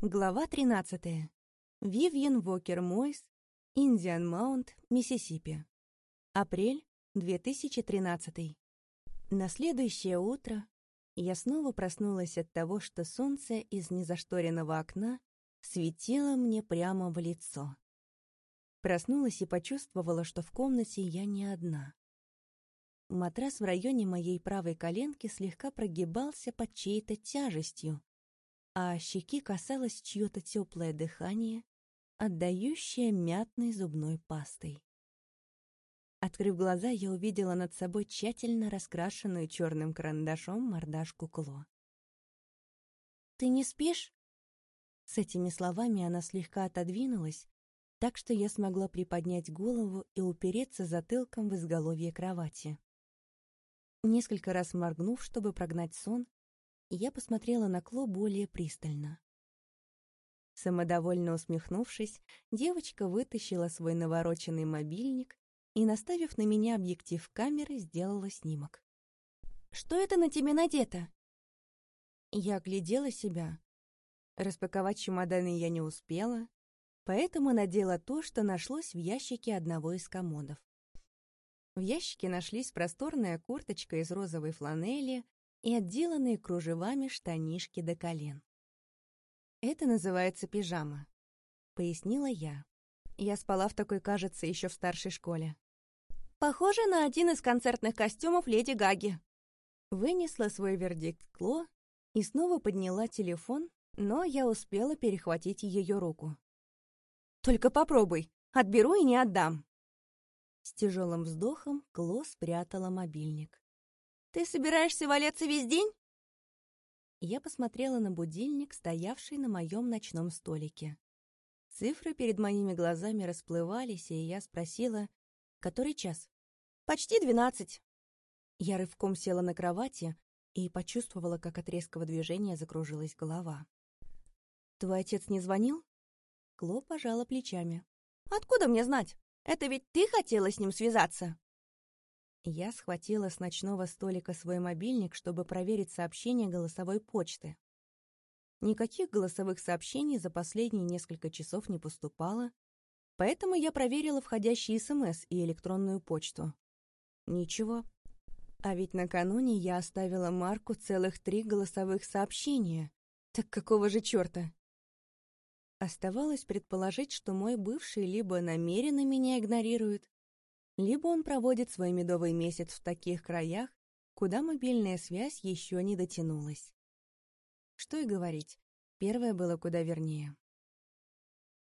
Глава 13. Вивьен Вокер Мойс, Индиан Маунт, Миссисипи. Апрель 2013. На следующее утро я снова проснулась от того, что солнце из незашторенного окна светило мне прямо в лицо. Проснулась и почувствовала, что в комнате я не одна. Матрас в районе моей правой коленки слегка прогибался под чьей-то тяжестью, а щеки касалось чье-то теплое дыхание, отдающее мятной зубной пастой. Открыв глаза, я увидела над собой тщательно раскрашенную черным карандашом мордашку Кло. «Ты не спишь?» С этими словами она слегка отодвинулась, так что я смогла приподнять голову и упереться затылком в изголовье кровати. Несколько раз моргнув, чтобы прогнать сон, я посмотрела на Кло более пристально. Самодовольно усмехнувшись, девочка вытащила свой навороченный мобильник и, наставив на меня объектив камеры, сделала снимок. «Что это на тебе надето?» Я оглядела себя. Распаковать чемоданы я не успела, поэтому надела то, что нашлось в ящике одного из комодов. В ящике нашлись просторная курточка из розовой фланели и отделанные кружевами штанишки до колен. «Это называется пижама», — пояснила я. Я спала в такой, кажется, еще в старшей школе. «Похоже на один из концертных костюмов Леди Гаги». Вынесла свой вердикт Кло и снова подняла телефон, но я успела перехватить ее руку. «Только попробуй, отберу и не отдам». С тяжелым вздохом Кло спрятала мобильник. Ты собираешься валяться весь день?» Я посмотрела на будильник, стоявший на моем ночном столике. Цифры перед моими глазами расплывались, и я спросила, который час? «Почти двенадцать». Я рывком села на кровати и почувствовала, как от резкого движения закружилась голова. «Твой отец не звонил?» Кло пожала плечами. «Откуда мне знать? Это ведь ты хотела с ним связаться?» Я схватила с ночного столика свой мобильник, чтобы проверить сообщение голосовой почты. Никаких голосовых сообщений за последние несколько часов не поступало, поэтому я проверила входящие СМС и электронную почту. Ничего. А ведь накануне я оставила Марку целых три голосовых сообщения. Так какого же черта? Оставалось предположить, что мой бывший либо намеренно меня игнорирует, либо он проводит свой медовый месяц в таких краях, куда мобильная связь еще не дотянулась. Что и говорить, первое было куда вернее.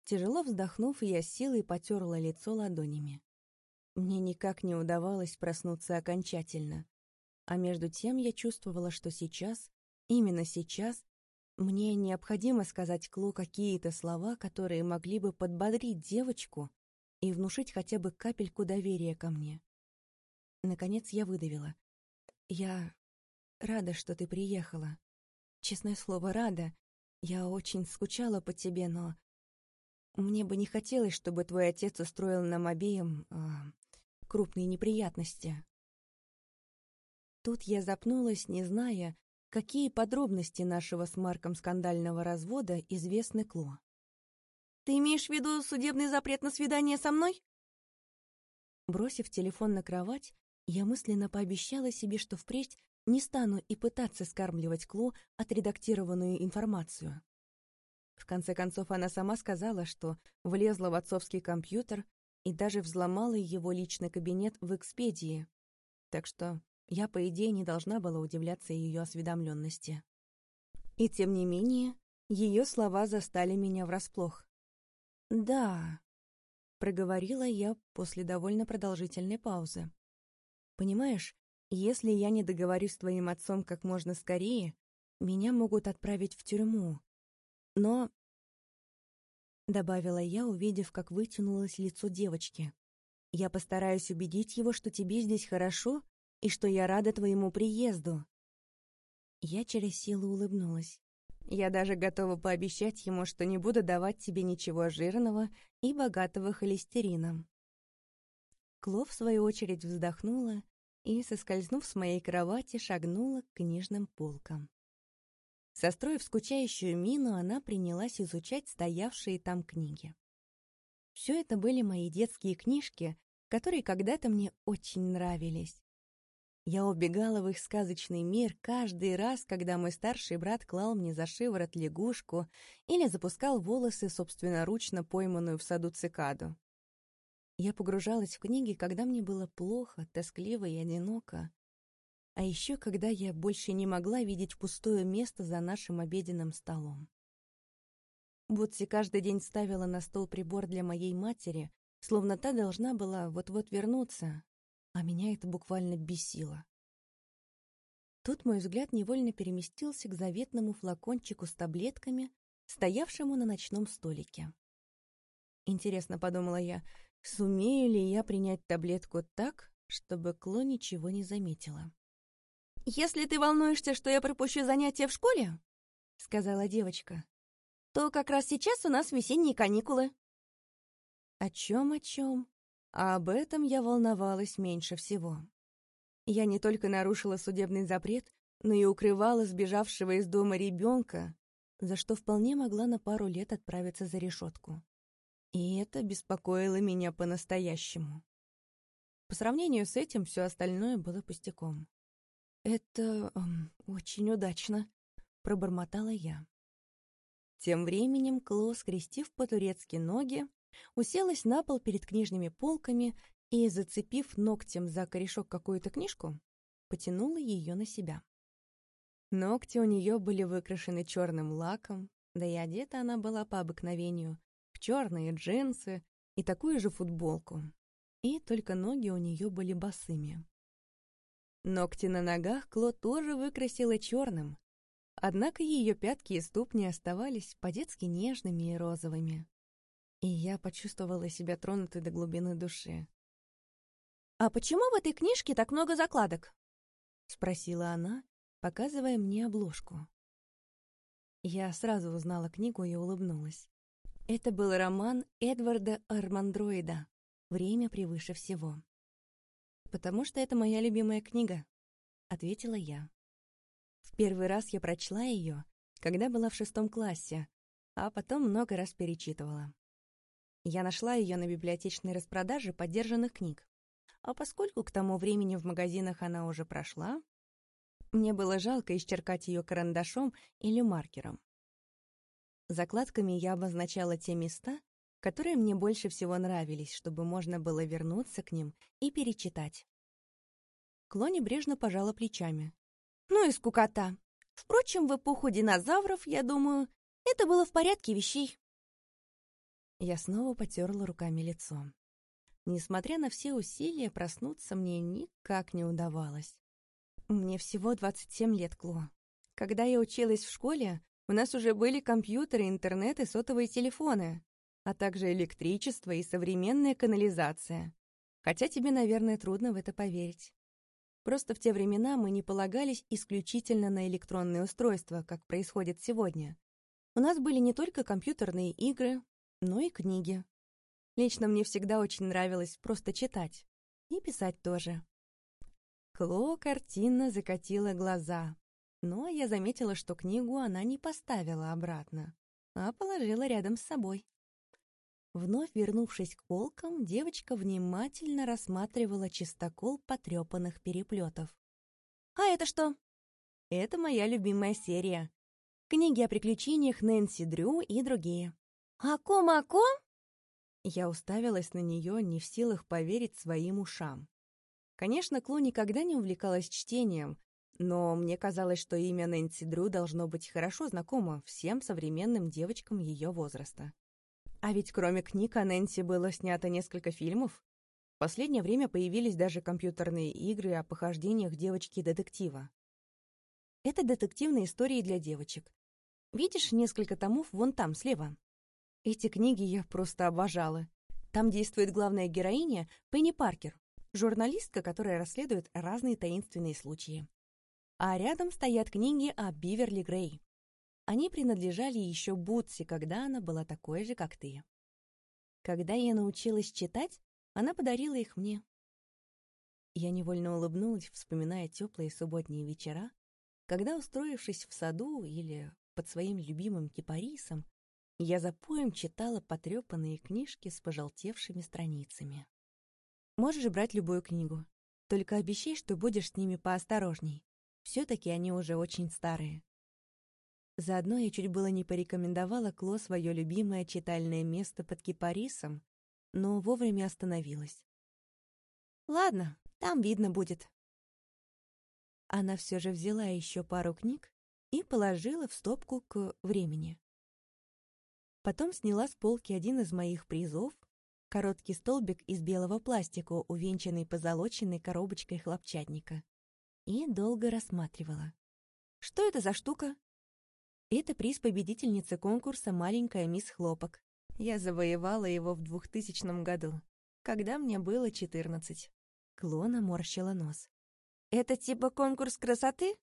Тяжело вздохнув, я силой потерла лицо ладонями. Мне никак не удавалось проснуться окончательно. А между тем я чувствовала, что сейчас, именно сейчас, мне необходимо сказать Кло какие-то слова, которые могли бы подбодрить девочку и внушить хотя бы капельку доверия ко мне. Наконец я выдавила. «Я рада, что ты приехала. Честное слово, рада. Я очень скучала по тебе, но... Мне бы не хотелось, чтобы твой отец устроил нам обеим э, крупные неприятности». Тут я запнулась, не зная, какие подробности нашего с Марком скандального развода известны Кло. Ты имеешь в виду судебный запрет на свидание со мной?» Бросив телефон на кровать, я мысленно пообещала себе, что впредь не стану и пытаться скармливать Кло отредактированную информацию. В конце концов, она сама сказала, что влезла в отцовский компьютер и даже взломала его личный кабинет в Экспедии. Так что я, по идее, не должна была удивляться ее осведомленности. И тем не менее, ее слова застали меня врасплох. «Да», — проговорила я после довольно продолжительной паузы. «Понимаешь, если я не договорюсь с твоим отцом как можно скорее, меня могут отправить в тюрьму. Но...» Добавила я, увидев, как вытянулось лицо девочки. «Я постараюсь убедить его, что тебе здесь хорошо и что я рада твоему приезду». Я через силу улыбнулась. Я даже готова пообещать ему, что не буду давать тебе ничего жирного и богатого холестерином. Кло, в свою очередь, вздохнула и, соскользнув с моей кровати, шагнула к книжным полкам. Состроив скучающую мину, она принялась изучать стоявшие там книги. Все это были мои детские книжки, которые когда-то мне очень нравились. Я убегала в их сказочный мир каждый раз, когда мой старший брат клал мне за шиворот лягушку или запускал волосы собственноручно пойманную в саду цикаду. Я погружалась в книги, когда мне было плохо, тоскливо и одиноко. А еще, когда я больше не могла видеть пустое место за нашим обеденным столом. Бутси каждый день ставила на стол прибор для моей матери, словно та должна была вот-вот вернуться, а меня это буквально бесило. Тут мой взгляд невольно переместился к заветному флакончику с таблетками, стоявшему на ночном столике. Интересно, подумала я, сумею ли я принять таблетку так, чтобы Кло ничего не заметила. «Если ты волнуешься, что я пропущу занятия в школе, — сказала девочка, — то как раз сейчас у нас весенние каникулы». О чем, о чем? А об этом я волновалась меньше всего. Я не только нарушила судебный запрет, но и укрывала сбежавшего из дома ребенка, за что вполне могла на пару лет отправиться за решетку. И это беспокоило меня по-настоящему. По сравнению с этим все остальное было пустяком. «Это эм, очень удачно», — пробормотала я. Тем временем Кло, скрестив по-турецки ноги, уселась на пол перед книжными полками и, зацепив ногтем за корешок какую-то книжку, потянула ее на себя. Ногти у нее были выкрашены черным лаком, да и одета она была по обыкновению в черные джинсы и такую же футболку. И только ноги у нее были босыми. Ногти на ногах Кло тоже выкрасила черным, однако ее пятки и ступни оставались по-детски нежными и розовыми и я почувствовала себя тронутой до глубины души. «А почему в этой книжке так много закладок?» — спросила она, показывая мне обложку. Я сразу узнала книгу и улыбнулась. Это был роман Эдварда Армандроида «Время превыше всего». «Потому что это моя любимая книга», — ответила я. В первый раз я прочла ее, когда была в шестом классе, а потом много раз перечитывала. Я нашла ее на библиотечной распродаже подержанных книг. А поскольку к тому времени в магазинах она уже прошла, мне было жалко исчеркать ее карандашом или маркером. Закладками я обозначала те места, которые мне больше всего нравились, чтобы можно было вернуться к ним и перечитать. Кло небрежно пожала плечами. «Ну и скукота. Впрочем, в эпоху динозавров, я думаю, это было в порядке вещей». Я снова потерла руками лицо. Несмотря на все усилия, проснуться мне никак не удавалось. Мне всего 27 лет, Кло. Когда я училась в школе, у нас уже были компьютеры, интернет и сотовые телефоны, а также электричество и современная канализация. Хотя тебе, наверное, трудно в это поверить. Просто в те времена мы не полагались исключительно на электронные устройства, как происходит сегодня. У нас были не только компьютерные игры, но и книги. Лично мне всегда очень нравилось просто читать. И писать тоже. Кло картинно закатила глаза, но я заметила, что книгу она не поставила обратно, а положила рядом с собой. Вновь вернувшись к полкам, девочка внимательно рассматривала чистокол потрепанных переплетов. «А это что?» «Это моя любимая серия. Книги о приключениях Нэнси Дрю и другие. «О ком, о ком?» Я уставилась на нее, не в силах поверить своим ушам. Конечно, Кло никогда не увлекалась чтением, но мне казалось, что имя Нэнси Дрю должно быть хорошо знакомо всем современным девочкам ее возраста. А ведь кроме книг о Нэнси было снято несколько фильмов. В последнее время появились даже компьютерные игры о похождениях девочки-детектива. Это детективные истории для девочек. Видишь несколько томов вон там, слева? Эти книги я просто обожала. Там действует главная героиня Пенни Паркер, журналистка, которая расследует разные таинственные случаи. А рядом стоят книги о Биверли Грей. Они принадлежали еще Бутси, когда она была такой же, как ты. Когда я научилась читать, она подарила их мне. Я невольно улыбнулась, вспоминая теплые субботние вечера, когда, устроившись в саду или под своим любимым кипарисом, я за поем читала потрепанные книжки с пожелтевшими страницами. Можешь брать любую книгу, только обещай, что будешь с ними поосторожней. Все-таки они уже очень старые. Заодно я чуть было не порекомендовала Кло свое любимое читальное место под кипарисом, но вовремя остановилась. «Ладно, там видно будет». Она все же взяла еще пару книг и положила в стопку к времени. Потом сняла с полки один из моих призов, короткий столбик из белого пластика, увенчанный позолоченной коробочкой хлопчатника, и долго рассматривала. «Что это за штука?» Это приз победительницы конкурса «Маленькая мисс Хлопок». Я завоевала его в 2000 году, когда мне было 14. Клона морщила нос. «Это типа конкурс красоты?»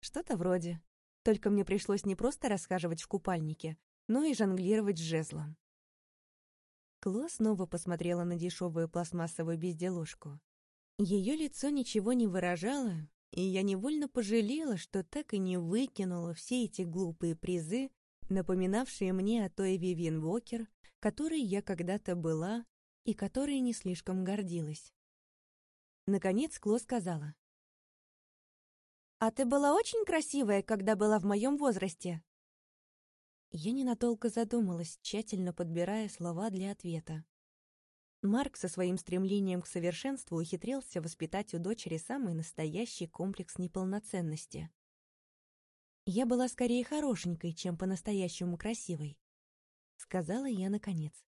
«Что-то вроде. Только мне пришлось не просто расхаживать в купальнике, но и жонглировать жезлом». Кло снова посмотрела на дешевую пластмассовую безделушку. Ее лицо ничего не выражало, и я невольно пожалела, что так и не выкинула все эти глупые призы, напоминавшие мне о той Вивьен Вокер, которой я когда-то была и которой не слишком гордилась. Наконец Кло сказала. «А ты была очень красивая, когда была в моем возрасте?» Я ненадолго задумалась, тщательно подбирая слова для ответа. Марк со своим стремлением к совершенству ухитрился воспитать у дочери самый настоящий комплекс неполноценности. «Я была скорее хорошенькой, чем по-настоящему красивой», — сказала я наконец.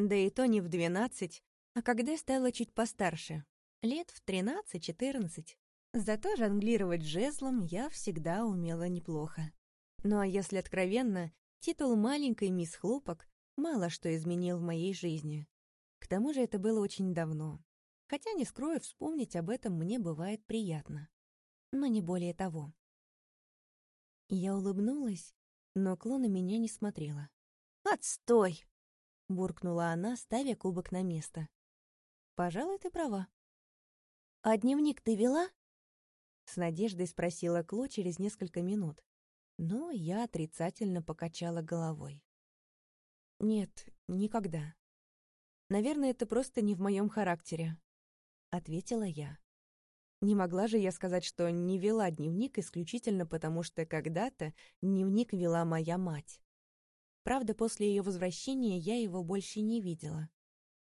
Да и то не в двенадцать, а когда стала чуть постарше, лет в тринадцать-четырнадцать. Зато жонглировать жезлом я всегда умела неплохо. Ну а если откровенно, титул маленькой мисс Хлопок мало что изменил в моей жизни. К тому же это было очень давно. Хотя, не скрою, вспомнить об этом мне бывает приятно. Но не более того. Я улыбнулась, но Кло на меня не смотрела. «Отстой!» — буркнула она, ставя кубок на место. «Пожалуй, ты права». «А дневник ты вела?» С надеждой спросила Кло через несколько минут. Но я отрицательно покачала головой. «Нет, никогда. Наверное, это просто не в моем характере», — ответила я. Не могла же я сказать, что не вела дневник исключительно потому, что когда-то дневник вела моя мать. Правда, после ее возвращения я его больше не видела.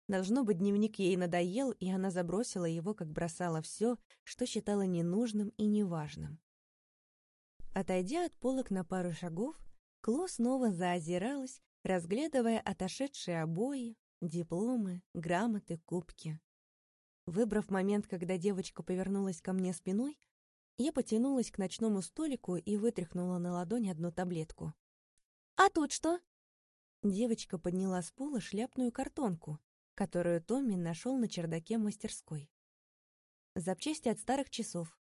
Должно быть, дневник ей надоел, и она забросила его, как бросала все, что считала ненужным и неважным. Отойдя от полок на пару шагов, Кло снова заозиралась, разглядывая отошедшие обои, дипломы, грамоты, кубки. Выбрав момент, когда девочка повернулась ко мне спиной, я потянулась к ночному столику и вытряхнула на ладонь одну таблетку. «А тут что?» Девочка подняла с пола шляпную картонку, которую Томми нашел на чердаке мастерской. Запчасти от старых часов.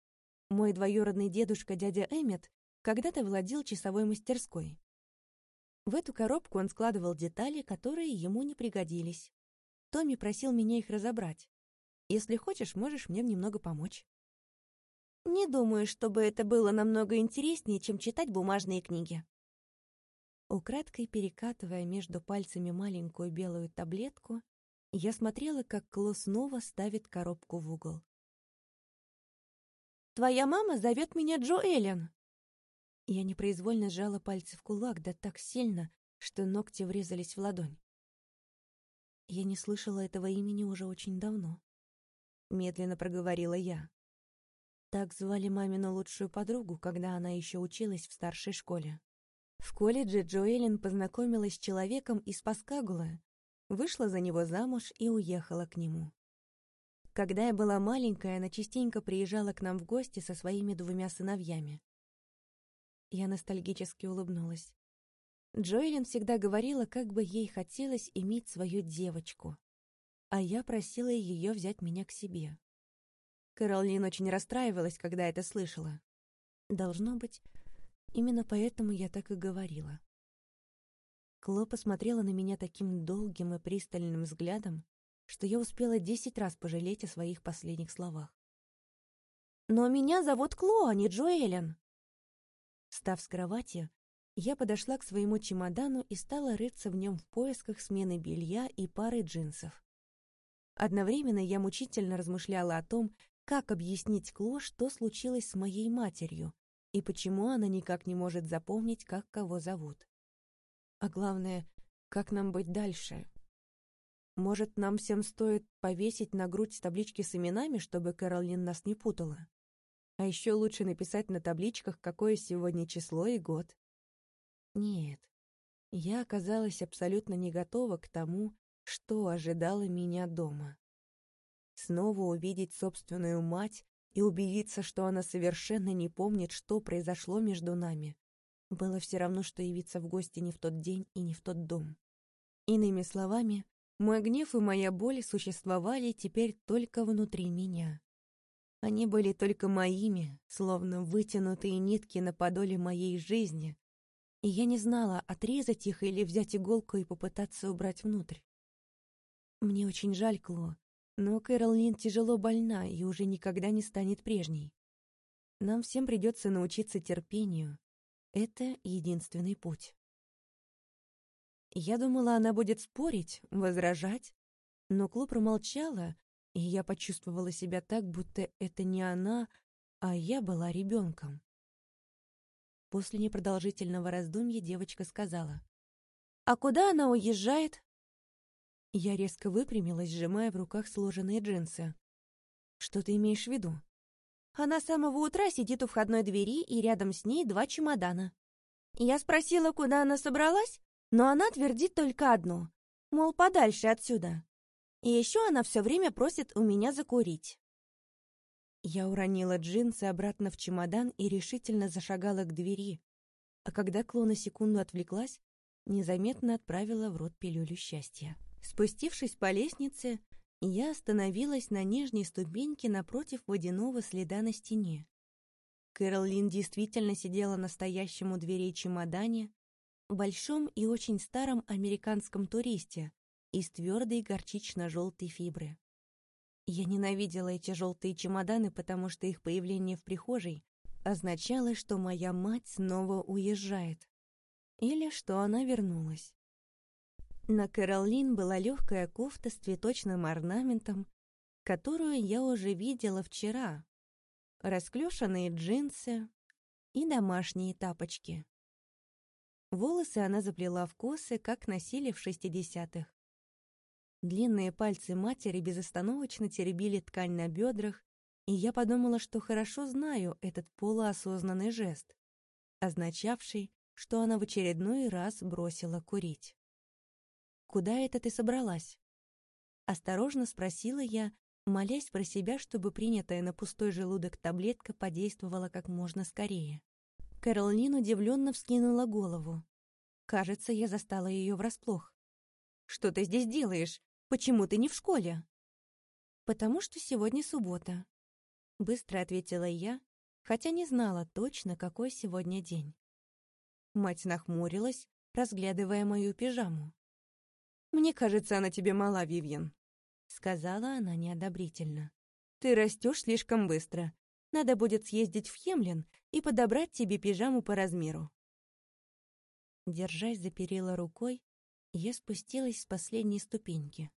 Мой двоюродный дедушка, дядя Эммет, когда-то владел часовой мастерской. В эту коробку он складывал детали, которые ему не пригодились. Томми просил меня их разобрать. Если хочешь, можешь мне немного помочь. Не думаю, чтобы это было намного интереснее, чем читать бумажные книги. Украдкой перекатывая между пальцами маленькую белую таблетку, я смотрела, как Кло снова ставит коробку в угол. «Твоя мама зовет меня Джо Эллен!» Я непроизвольно сжала пальцы в кулак, да так сильно, что ногти врезались в ладонь. Я не слышала этого имени уже очень давно. Медленно проговорила я. Так звали мамину лучшую подругу, когда она еще училась в старшей школе. В колледже Джоэлин познакомилась с человеком из Паскагула, вышла за него замуж и уехала к нему. Когда я была маленькая, она частенько приезжала к нам в гости со своими двумя сыновьями. Я ностальгически улыбнулась. Джоэлин всегда говорила, как бы ей хотелось иметь свою девочку. А я просила ее взять меня к себе. Кэролин очень расстраивалась, когда это слышала. Должно быть, именно поэтому я так и говорила. Кло посмотрела на меня таким долгим и пристальным взглядом, что я успела десять раз пожалеть о своих последних словах. «Но меня зовут Кло, а не Джоэлен!» Став с кровати, я подошла к своему чемодану и стала рыться в нем в поисках смены белья и пары джинсов. Одновременно я мучительно размышляла о том, как объяснить Кло, что случилось с моей матерью, и почему она никак не может запомнить, как кого зовут. А главное, как нам быть дальше? Может, нам всем стоит повесить на грудь таблички с именами, чтобы Кэролин нас не путала? А еще лучше написать на табличках, какое сегодня число и год. Нет, я оказалась абсолютно не готова к тому, что ожидало меня дома. Снова увидеть собственную мать и убедиться, что она совершенно не помнит, что произошло между нами, было все равно, что явиться в гости не в тот день и не в тот дом. Иными словами, мой гнев и моя боль существовали теперь только внутри меня. Они были только моими, словно вытянутые нитки на подоле моей жизни, и я не знала, отрезать их или взять иголку и попытаться убрать внутрь. Мне очень жаль Кло, но Кэролин тяжело больна и уже никогда не станет прежней. Нам всем придется научиться терпению. Это единственный путь. Я думала, она будет спорить, возражать, но Кло промолчала, и я почувствовала себя так, будто это не она, а я была ребенком. После непродолжительного раздумья девочка сказала. «А куда она уезжает?» Я резко выпрямилась, сжимая в руках сложенные джинсы. «Что ты имеешь в виду?» Она с самого утра сидит у входной двери, и рядом с ней два чемодана. Я спросила, куда она собралась, но она твердит только одно, мол, подальше отсюда. И еще она все время просит у меня закурить. Я уронила джинсы обратно в чемодан и решительно зашагала к двери, а когда Кло на секунду отвлеклась, незаметно отправила в рот пилюлю счастья. Спустившись по лестнице, я остановилась на нижней ступеньке напротив водяного следа на стене. Кэролин действительно сидела настоящему дверей чемодане, большом и очень старом американском туристе из твердой горчично-желтой фибры. Я ненавидела эти желтые чемоданы, потому что их появление в прихожей означало, что моя мать снова уезжает. Или что она вернулась. На Кэролин была легкая кофта с цветочным орнаментом, которую я уже видела вчера, расклешенные джинсы и домашние тапочки. Волосы она заплела в косы, как носили в шестидесятых. Длинные пальцы матери безостановочно теребили ткань на бедрах, и я подумала, что хорошо знаю этот полуосознанный жест, означавший, что она в очередной раз бросила курить. «Куда это ты собралась?» Осторожно спросила я, молясь про себя, чтобы принятая на пустой желудок таблетка подействовала как можно скорее. Кэролин удивленно вскинула голову. Кажется, я застала ее врасплох. «Что ты здесь делаешь? Почему ты не в школе?» «Потому что сегодня суббота», — быстро ответила я, хотя не знала точно, какой сегодня день. Мать нахмурилась, разглядывая мою пижаму. «Мне кажется, она тебе мала, Вивьен», — сказала она неодобрительно. «Ты растешь слишком быстро. Надо будет съездить в Хемлин и подобрать тебе пижаму по размеру». Держась за перила рукой, я спустилась с последней ступеньки.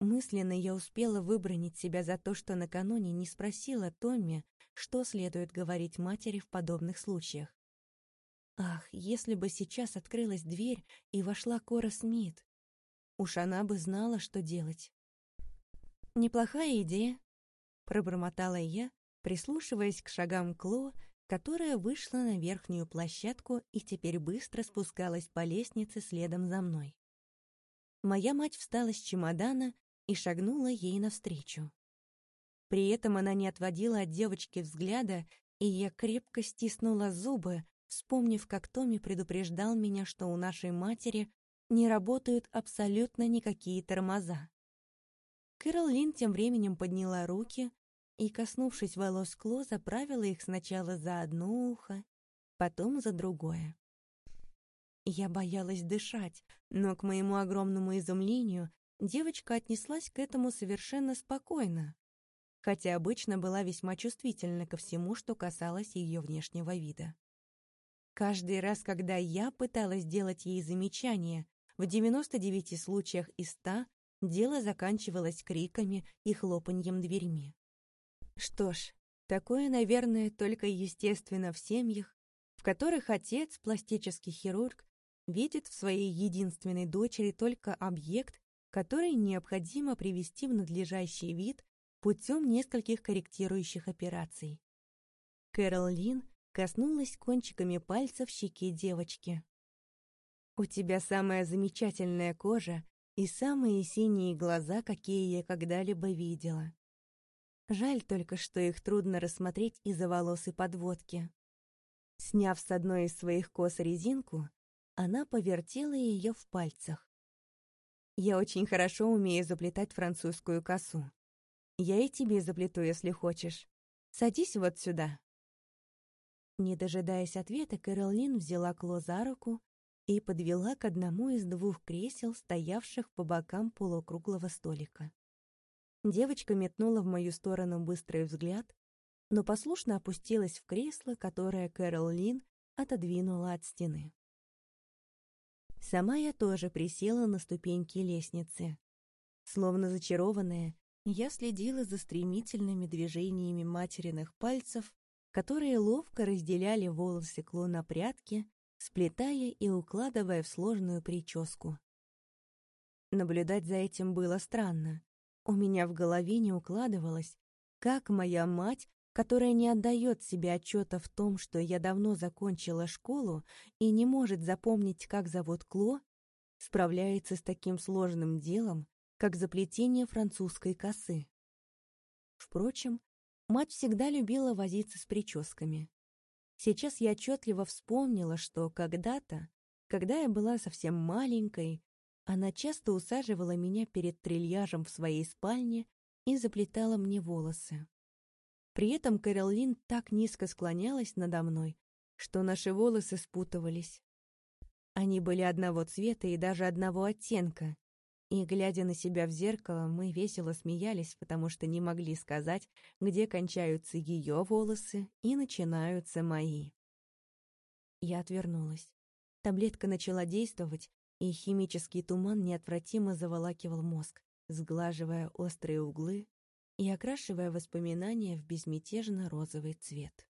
Мысленно я успела выбронить себя за то, что накануне не спросила Томми, что следует говорить матери в подобных случаях. Ах, если бы сейчас открылась дверь и вошла Кора Смит. Уж она бы знала, что делать. «Неплохая идея», — пробормотала я, прислушиваясь к шагам Кло, которая вышла на верхнюю площадку и теперь быстро спускалась по лестнице следом за мной. Моя мать встала с чемодана и шагнула ей навстречу. При этом она не отводила от девочки взгляда, и я крепко стиснула зубы, вспомнив, как Томми предупреждал меня, что у нашей матери не работают абсолютно никакие тормоза. Кэрол тем временем подняла руки и, коснувшись волос Кло, заправила их сначала за одно ухо, потом за другое. Я боялась дышать, но, к моему огромному изумлению, девочка отнеслась к этому совершенно спокойно, хотя обычно была весьма чувствительна ко всему, что касалось ее внешнего вида. Каждый раз, когда я пыталась сделать ей замечание, в 99 случаях из 100 дело заканчивалось криками и хлопаньем дверьми. Что ж, такое, наверное, только естественно в семьях, в которых отец, пластический хирург, видит в своей единственной дочери только объект, который необходимо привести в надлежащий вид путем нескольких корректирующих операций. Кэрол Лин коснулась кончиками пальцев щеки девочки. «У тебя самая замечательная кожа и самые синие глаза, какие я когда-либо видела. Жаль только, что их трудно рассмотреть из-за волос и подводки». Сняв с одной из своих кос резинку, она повертела ее в пальцах. «Я очень хорошо умею заплетать французскую косу. Я и тебе заплету, если хочешь. Садись вот сюда». Не дожидаясь ответа, Кэролин взяла Кло за руку и подвела к одному из двух кресел, стоявших по бокам полукруглого столика. Девочка метнула в мою сторону быстрый взгляд, но послушно опустилась в кресло, которое Кэрол Лин отодвинула от стены. Сама я тоже присела на ступеньки лестницы. Словно зачарованная, я следила за стремительными движениями материных пальцев, которые ловко разделяли волосы Кло на прядки, сплетая и укладывая в сложную прическу. Наблюдать за этим было странно. У меня в голове не укладывалось, как моя мать, которая не отдает себе отчета в том, что я давно закончила школу и не может запомнить, как зовут Кло, справляется с таким сложным делом, как заплетение французской косы. Впрочем, Мать всегда любила возиться с прическами. Сейчас я отчетливо вспомнила, что когда-то, когда я была совсем маленькой, она часто усаживала меня перед трильяжем в своей спальне и заплетала мне волосы. При этом Кэролин так низко склонялась надо мной, что наши волосы спутывались. Они были одного цвета и даже одного оттенка, и, глядя на себя в зеркало, мы весело смеялись, потому что не могли сказать, где кончаются ее волосы и начинаются мои. Я отвернулась. Таблетка начала действовать, и химический туман неотвратимо заволакивал мозг, сглаживая острые углы и окрашивая воспоминания в безмятежно-розовый цвет.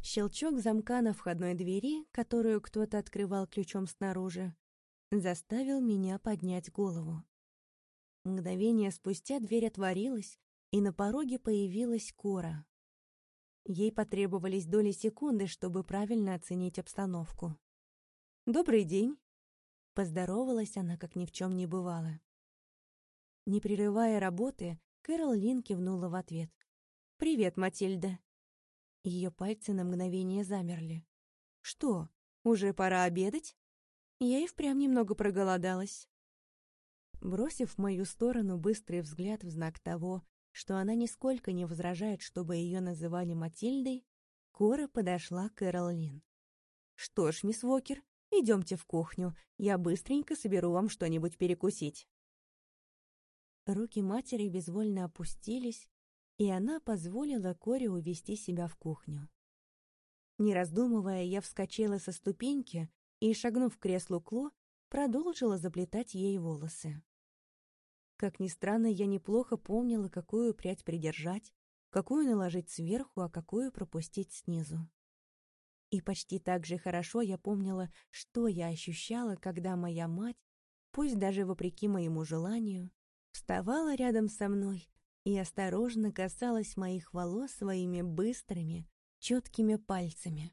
Щелчок замка на входной двери, которую кто-то открывал ключом снаружи, заставил меня поднять голову. Мгновение спустя дверь отворилась, и на пороге появилась Кора. Ей потребовались доли секунды, чтобы правильно оценить обстановку. «Добрый день!» — поздоровалась она, как ни в чем не бывало. Не прерывая работы, Кэрол Лин кивнула в ответ. «Привет, Матильда!» Ее пальцы на мгновение замерли. «Что, уже пора обедать?» Я и впрямь немного проголодалась. Бросив в мою сторону быстрый взгляд в знак того, что она нисколько не возражает, чтобы ее называли Матильдой, Кора подошла к Эролин. «Что ж, мисс Вокер, идемте в кухню, я быстренько соберу вам что-нибудь перекусить». Руки матери безвольно опустились, и она позволила Коре увести себя в кухню. Не раздумывая, я вскочила со ступеньки и, шагнув к креслу Кло, продолжила заплетать ей волосы. Как ни странно, я неплохо помнила, какую прядь придержать, какую наложить сверху, а какую пропустить снизу. И почти так же хорошо я помнила, что я ощущала, когда моя мать, пусть даже вопреки моему желанию, вставала рядом со мной и осторожно касалась моих волос своими быстрыми, четкими пальцами.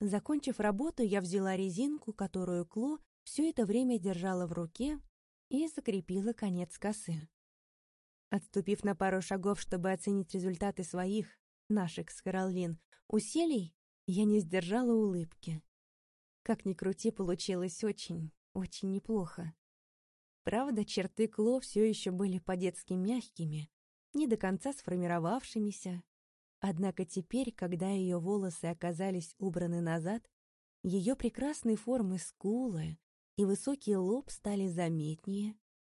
Закончив работу, я взяла резинку, которую Кло все это время держала в руке, и закрепила конец косы. Отступив на пару шагов, чтобы оценить результаты своих, наших с Каролин, усилий, я не сдержала улыбки. Как ни крути, получилось очень, очень неплохо. Правда, черты Кло все еще были по-детски мягкими, не до конца сформировавшимися, Однако теперь, когда ее волосы оказались убраны назад, ее прекрасные формы скулы и высокий лоб стали заметнее,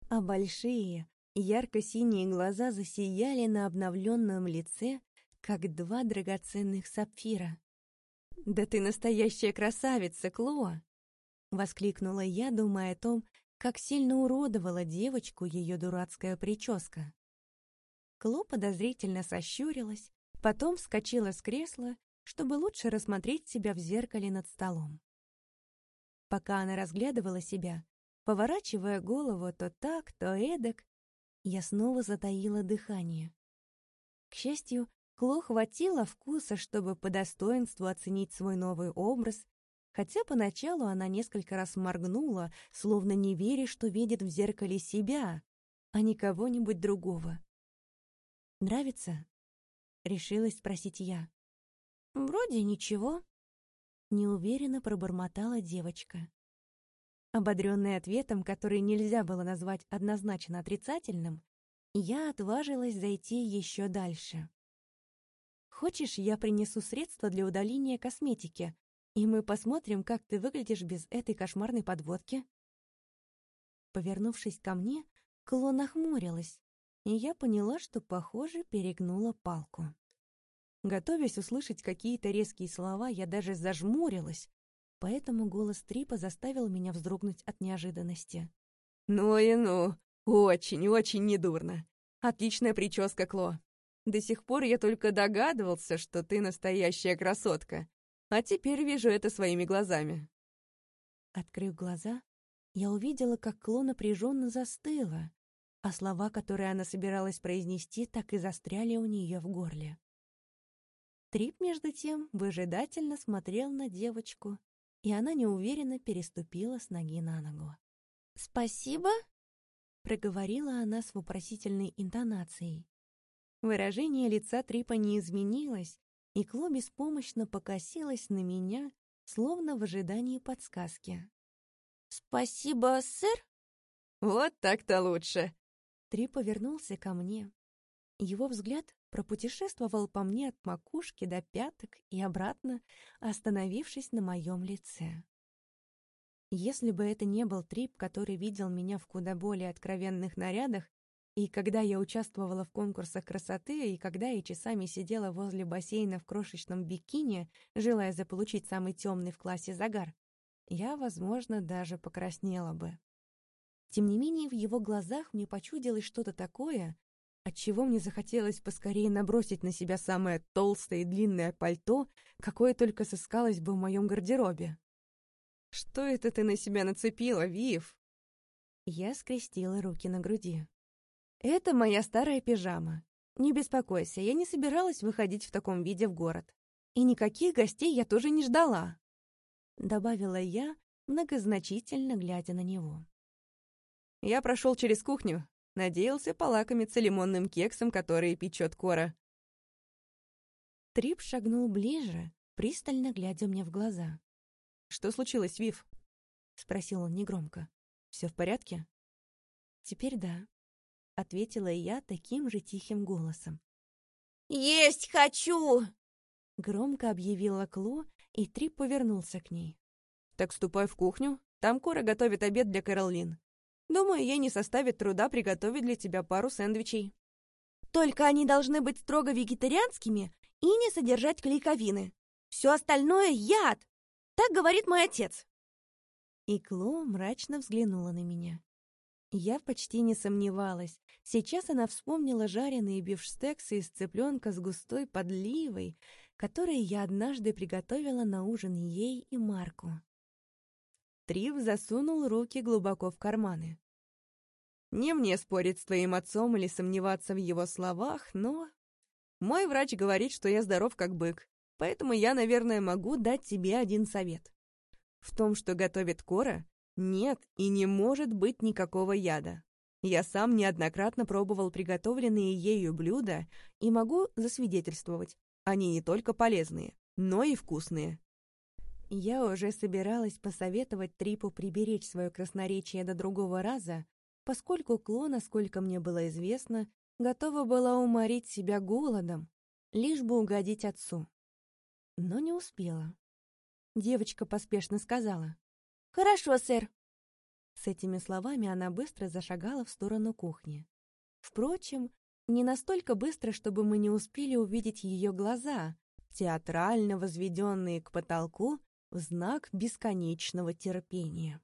а большие, ярко-синие глаза засияли на обновленном лице, как два драгоценных сапфира. «Да ты настоящая красавица, Кло!» — воскликнула я, думая о том, как сильно уродовала девочку ее дурацкая прическа. Кло подозрительно сощурилась, потом вскочила с кресла, чтобы лучше рассмотреть себя в зеркале над столом. Пока она разглядывала себя, поворачивая голову то так, то эдак, я снова затаила дыхание. К счастью, Кло хватило вкуса, чтобы по достоинству оценить свой новый образ, хотя поначалу она несколько раз моргнула, словно не веря, что видит в зеркале себя, а не кого-нибудь другого. «Нравится?» — решилась спросить я. «Вроде ничего», — неуверенно пробормотала девочка. Ободренная ответом, который нельзя было назвать однозначно отрицательным, я отважилась зайти еще дальше. Хочешь, я принесу средства для удаления косметики, и мы посмотрим, как ты выглядишь без этой кошмарной подводки?» Повернувшись ко мне, Кло нахмурилась, и я поняла, что, похоже, перегнула палку. Готовясь услышать какие-то резкие слова, я даже зажмурилась, поэтому голос Трипа заставил меня вздрогнуть от неожиданности. «Ну и ну! Очень-очень недурно! Отличная прическа, Кло! До сих пор я только догадывался, что ты настоящая красотка, а теперь вижу это своими глазами». Открыв глаза, я увидела, как Кло напряженно застыла, а слова, которые она собиралась произнести, так и застряли у нее в горле. Трип, между тем, выжидательно смотрел на девочку, и она неуверенно переступила с ноги на ногу. «Спасибо?» — проговорила она с вопросительной интонацией. Выражение лица Трипа не изменилось, и Кло беспомощно покосилась на меня, словно в ожидании подсказки. «Спасибо, сэр?» «Вот так-то лучше!» Трип повернулся ко мне. Его взгляд пропутешествовал по мне от макушки до пяток и обратно, остановившись на моем лице. Если бы это не был Трип, который видел меня в куда более откровенных нарядах, и когда я участвовала в конкурсах красоты, и когда я часами сидела возле бассейна в крошечном бикини, желая заполучить самый темный в классе загар, я, возможно, даже покраснела бы. Тем не менее, в его глазах мне почудилось что-то такое, отчего мне захотелось поскорее набросить на себя самое толстое и длинное пальто, какое только сыскалось бы в моем гардеробе. «Что это ты на себя нацепила, Вив?» Я скрестила руки на груди. «Это моя старая пижама. Не беспокойся, я не собиралась выходить в таком виде в город. И никаких гостей я тоже не ждала», — добавила я, многозначительно глядя на него. Я прошел через кухню, надеялся полакомиться лимонным кексом, который печет Кора. Трип шагнул ближе, пристально глядя мне в глаза. «Что случилось, Вив?» — спросил он негромко. «Все в порядке?» «Теперь да», — ответила я таким же тихим голосом. «Есть хочу!» — громко объявила Кло, и Трип повернулся к ней. «Так ступай в кухню, там Кора готовит обед для Кэролин. Думаю, ей не составит труда приготовить для тебя пару сэндвичей». «Только они должны быть строго вегетарианскими и не содержать клейковины. Все остальное — яд! Так говорит мой отец». И Кло мрачно взглянула на меня. Я почти не сомневалась. Сейчас она вспомнила жареные бифштексы из цыпленка с густой подливой, которые я однажды приготовила на ужин ей и Марку. Трив засунул руки глубоко в карманы. Не мне спорить с твоим отцом или сомневаться в его словах, но... Мой врач говорит, что я здоров как бык, поэтому я, наверное, могу дать тебе один совет. В том, что готовит Кора, нет и не может быть никакого яда. Я сам неоднократно пробовал приготовленные ею блюда и могу засвидетельствовать, они не только полезные, но и вкусные. Я уже собиралась посоветовать Трипу приберечь свое красноречие до другого раза, поскольку Кло, насколько мне было известно, готова была уморить себя голодом, лишь бы угодить отцу. Но не успела. Девочка поспешно сказала. «Хорошо, сэр». С этими словами она быстро зашагала в сторону кухни. Впрочем, не настолько быстро, чтобы мы не успели увидеть ее глаза, театрально возведенные к потолку в знак бесконечного терпения.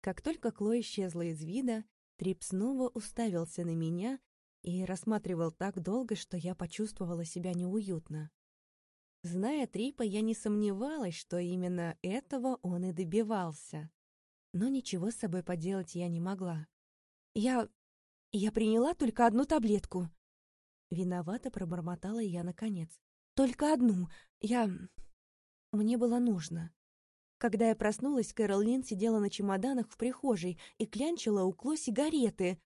Как только Кло исчезла из вида, Трип снова уставился на меня и рассматривал так долго, что я почувствовала себя неуютно. Зная Трипа, я не сомневалась, что именно этого он и добивался. Но ничего с собой поделать я не могла. «Я... я приняла только одну таблетку». Виновато пробормотала я наконец. «Только одну. Я... мне было нужно». Когда я проснулась, Кэрол Лин сидела на чемоданах в прихожей и клянчила у Кло сигареты.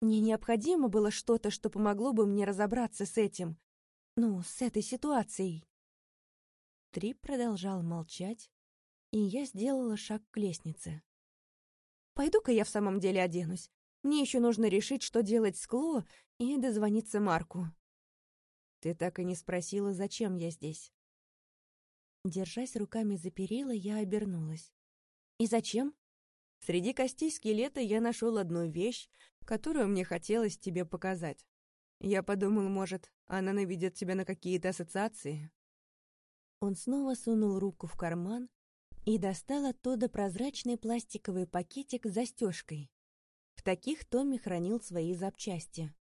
Мне необходимо было что-то, что помогло бы мне разобраться с этим. Ну, с этой ситуацией. Трип продолжал молчать, и я сделала шаг к лестнице. «Пойду-ка я в самом деле оденусь. Мне еще нужно решить, что делать с Кло, и дозвониться Марку». «Ты так и не спросила, зачем я здесь?» Держась руками за перила, я обернулась. «И зачем?» «Среди костей скелета я нашел одну вещь, которую мне хотелось тебе показать. Я подумал, может, она наведет тебя на какие-то ассоциации». Он снова сунул руку в карман и достал оттуда прозрачный пластиковый пакетик с застежкой. В таких Томми хранил свои запчасти.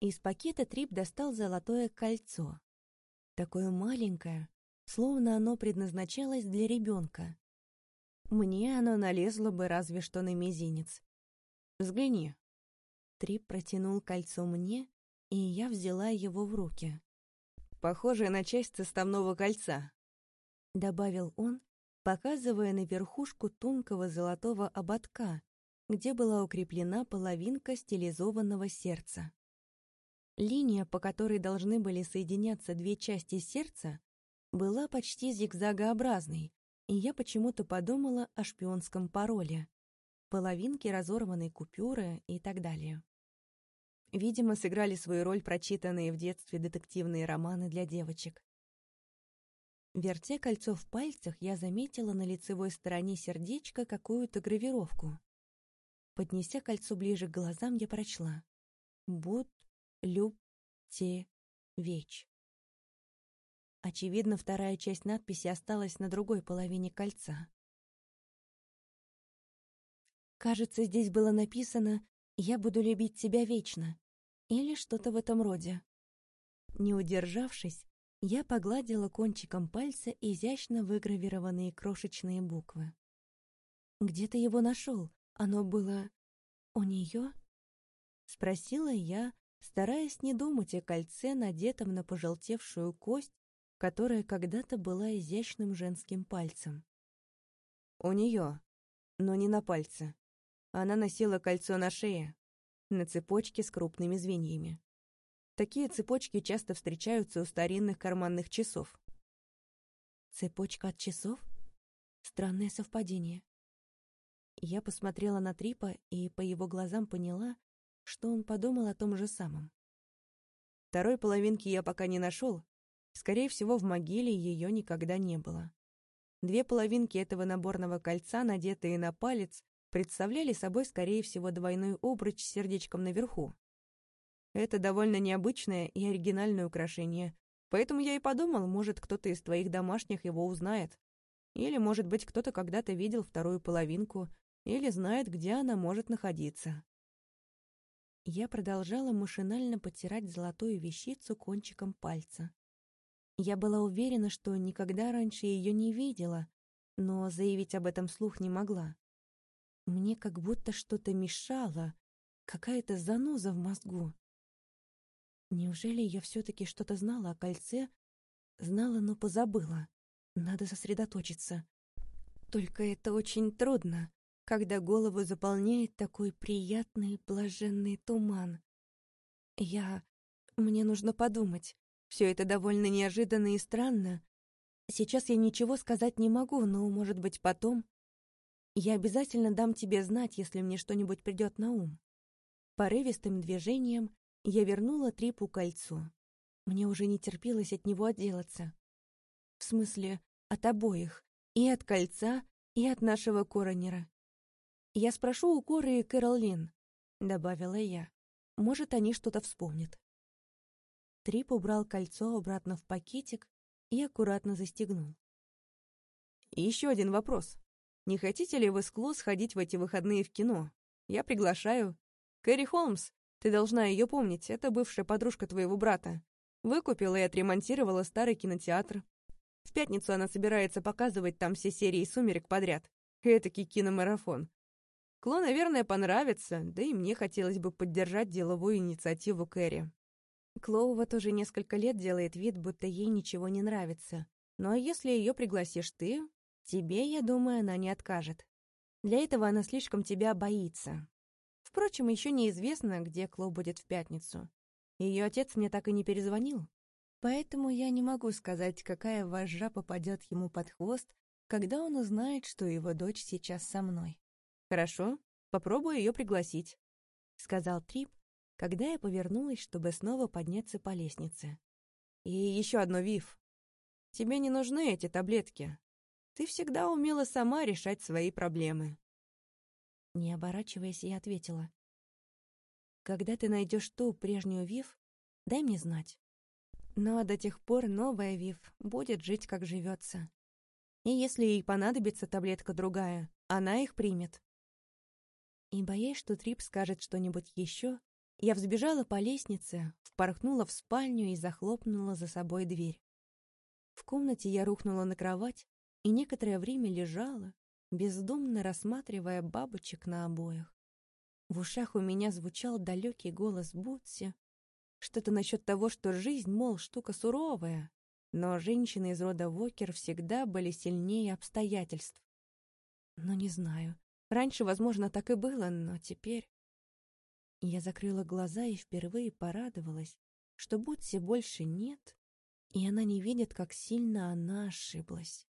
Из пакета Трип достал золотое кольцо. Такое маленькое, словно оно предназначалось для ребенка. Мне оно налезло бы разве что на мизинец. «Взгляни». Трип протянул кольцо мне, и я взяла его в руки. «Похоже на часть составного кольца», — добавил он, показывая на верхушку тонкого золотого ободка, где была укреплена половинка стилизованного сердца. Линия, по которой должны были соединяться две части сердца, была почти зигзагообразной, и я почему-то подумала о шпионском пароле, половинке разорванной купюры и так далее. Видимо, сыграли свою роль прочитанные в детстве детективные романы для девочек. Вертя кольцо в пальцах, я заметила на лицевой стороне сердечка какую-то гравировку. Поднеся кольцо ближе к глазам, я прочла «Буд, люб, те, веч». Очевидно, вторая часть надписи осталась на другой половине кольца. Кажется, здесь было написано «Я буду любить тебя вечно» или что-то в этом роде. Не удержавшись, я погладила кончиком пальца изящно выгравированные крошечные буквы. «Где ты его нашел? Оно было... у нее?» Спросила я, стараясь не думать о кольце, надетом на пожелтевшую кость которая когда-то была изящным женским пальцем. У нее, но не на пальце. Она носила кольцо на шее, на цепочке с крупными звеньями. Такие цепочки часто встречаются у старинных карманных часов. Цепочка от часов? Странное совпадение. Я посмотрела на Трипа и по его глазам поняла, что он подумал о том же самом. Второй половинки я пока не нашел, Скорее всего, в могиле ее никогда не было. Две половинки этого наборного кольца, надетые на палец, представляли собой, скорее всего, двойной обруч с сердечком наверху. Это довольно необычное и оригинальное украшение, поэтому я и подумал, может, кто-то из твоих домашних его узнает. Или, может быть, кто-то когда-то видел вторую половинку, или знает, где она может находиться. Я продолжала машинально потирать золотую вещицу кончиком пальца. Я была уверена, что никогда раньше ее не видела, но заявить об этом слух не могла. Мне как будто что-то мешало, какая-то заноза в мозгу. Неужели я все-таки что-то знала о кольце? Знала, но позабыла. Надо сосредоточиться. Только это очень трудно, когда голову заполняет такой приятный, блаженный туман. Я... Мне нужно подумать. Все это довольно неожиданно и странно. Сейчас я ничего сказать не могу, но, может быть, потом. Я обязательно дам тебе знать, если мне что-нибудь придет на ум. Порывистым движением я вернула Трипу кольцо. Мне уже не терпелось от него отделаться. В смысле, от обоих. И от кольца, и от нашего коронера. «Я спрошу у Коры и Кэрол Лин», — добавила я. «Может, они что-то вспомнят». Трип убрал кольцо обратно в пакетик и аккуратно застегнул. Еще один вопрос. Не хотите ли вы с Кло сходить в эти выходные в кино? Я приглашаю. Кэрри Холмс, ты должна ее помнить, это бывшая подружка твоего брата. Выкупила и отремонтировала старый кинотеатр. В пятницу она собирается показывать там все серии «Сумерек» подряд. Этакий киномарафон. Кло, наверное, понравится, да и мне хотелось бы поддержать деловую инициативу Кэрри. Клоува тоже несколько лет делает вид, будто ей ничего не нравится. Но если ее пригласишь ты, тебе, я думаю, она не откажет. Для этого она слишком тебя боится. Впрочем, еще неизвестно, где Кло будет в пятницу. Ее отец мне так и не перезвонил. Поэтому я не могу сказать, какая вожжа попадет ему под хвост, когда он узнает, что его дочь сейчас со мной. «Хорошо, попробую ее пригласить», — сказал Трип, когда я повернулась, чтобы снова подняться по лестнице. «И еще одно, Вив. Тебе не нужны эти таблетки. Ты всегда умела сама решать свои проблемы». Не оборачиваясь, я ответила. «Когда ты найдешь ту прежнюю Вив, дай мне знать. Но до тех пор новая Вив будет жить, как живется. И если ей понадобится таблетка другая, она их примет. И боясь, что Трип скажет что-нибудь еще, я взбежала по лестнице, впорхнула в спальню и захлопнула за собой дверь. В комнате я рухнула на кровать и некоторое время лежала, бездумно рассматривая бабочек на обоях. В ушах у меня звучал далекий голос Бутси, что-то насчет того, что жизнь, мол, штука суровая, но женщины из рода Вокер всегда были сильнее обстоятельств. Но не знаю, Раньше, возможно, так и было, но теперь... Я закрыла глаза и впервые порадовалась, что Бутси больше нет, и она не видит, как сильно она ошиблась.